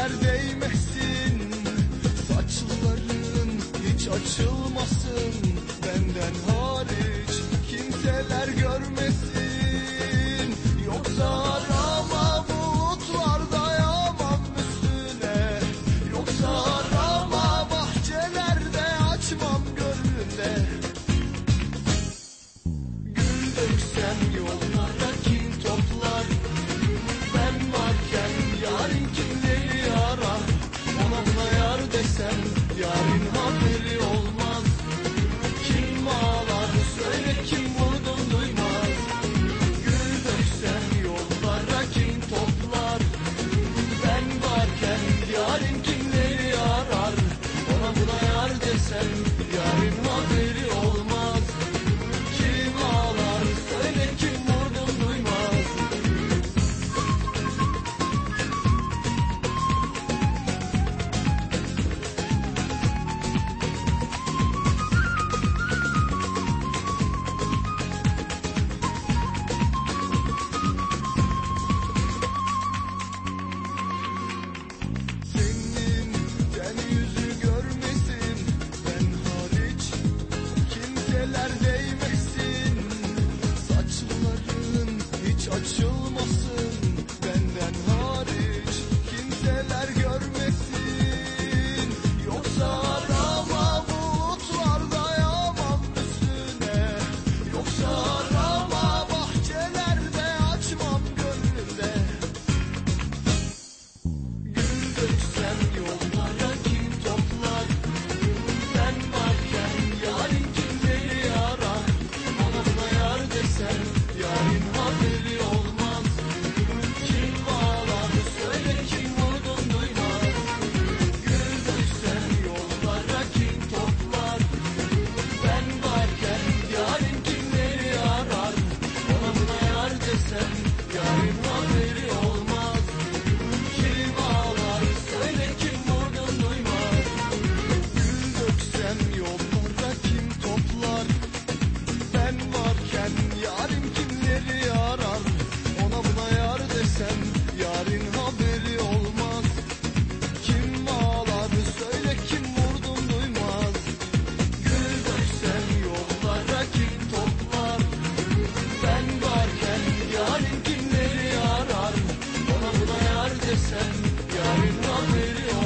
eller değmesin Saçların hiç açılmasın. gelirsen yarın haberi